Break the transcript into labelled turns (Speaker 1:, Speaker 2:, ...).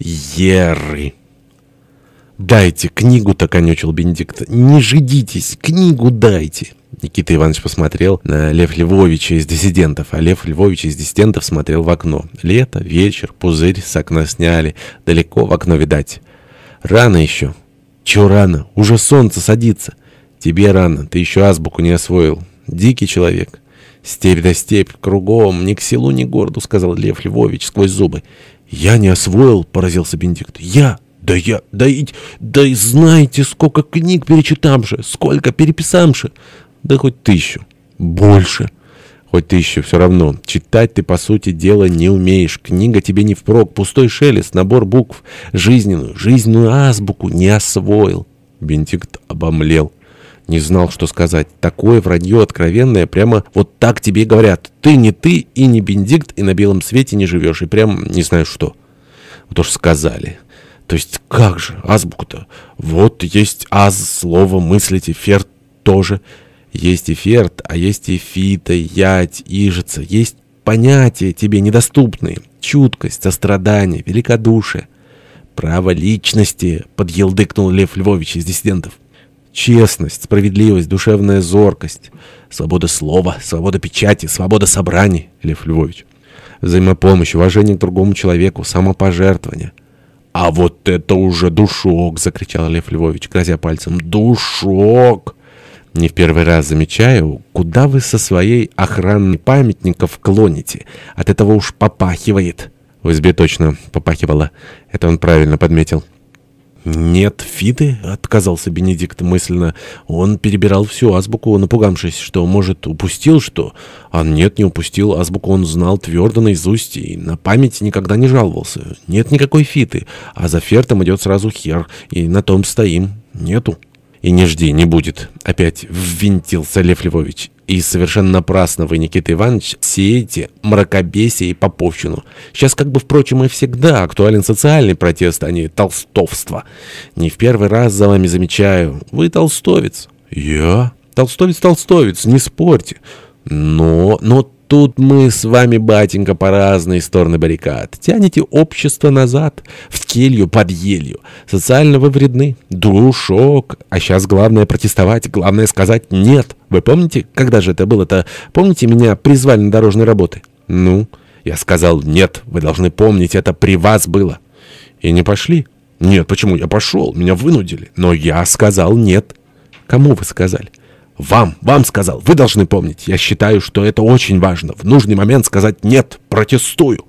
Speaker 1: Еры. «Дайте книгу-то», — конючил Бенедикт. «Не жидитесь, книгу дайте». Никита Иванович посмотрел на Лев Львовича из диссидентов, а Лев Львович из диссидентов смотрел в окно. Лето, вечер, пузырь с окна сняли. Далеко в окно видать. «Рано еще». «Чего рано? Уже солнце садится». «Тебе рано, ты еще азбуку не освоил. Дикий человек». «Степь да степь, кругом, ни к селу, ни к городу», — сказал Лев Львович сквозь зубы. «Я не освоил», — поразился Бенедикт. «Я! Да я... Да и... Да и знаете, сколько книг перечитамши, сколько переписамши!» «Да хоть тысячу. Больше». Хоть тысячу, все равно. Читать ты, по сути дела, не умеешь. Книга тебе не впрок. Пустой шелест, набор букв. Жизненную, жизненную азбуку не освоил. Бенедикт обомлел. Не знал, что сказать. Такое вранье откровенное, прямо вот так тебе говорят. Ты не ты и не Бенедикт, и на белом свете не живешь, и прям не знаю что. Вот уж сказали. То есть как же, азбука-то? Вот есть аз, слово, мыслите, ферт тоже. Есть эферт, а есть эфита, ять, ижица. Есть понятия тебе недоступные. Чуткость, сострадание, великодушие. Право личности, подъелдыкнул Лев Львович из диссидентов. Честность, справедливость, душевная зоркость, свобода слова, свобода печати, свобода собраний, Лев Львович. Взаимопомощь, уважение к другому человеку, самопожертвование. «А вот это уже душок!» — закричал Лев Львович, грозя пальцем. «Душок!» «Не в первый раз замечаю, куда вы со своей охраной памятников клоните. От этого уж попахивает». В избе точно попахивало. Это он правильно подметил. «Нет, Фиды», — отказался Бенедикт мысленно. Он перебирал всю азбуку, напугавшись, что, может, упустил что. А нет, не упустил. Азбуку он знал твердо наизусть и на память никогда не жаловался. Нет никакой Фиты, а за фертом идет сразу хер, и на том стоим. Нету. «И не жди, не будет», — опять ввинтился Лев Львович. «И совершенно напрасно вы, Никита Иванович, сеете мракобесие и поповщину. Сейчас, как бы, впрочем, и всегда актуален социальный протест, а не толстовство. Не в первый раз за вами замечаю. Вы толстовец». «Я? Толстовец-толстовец, не спорьте. Но, но Тут мы с вами, батенька, по разные стороны баррикад. Тянете общество назад, в келью под елью. Социально вы вредны. Душок. А сейчас главное протестовать, главное сказать «нет». Вы помните, когда же это было-то? Помните, меня призвали на дорожные работы? Ну, я сказал «нет». Вы должны помнить, это при вас было. И не пошли? Нет, почему? Я пошел, меня вынудили. Но я сказал «нет». Кому вы сказали? Вам, вам сказал. Вы должны помнить. Я считаю, что это очень важно. В нужный момент сказать «нет, протестую».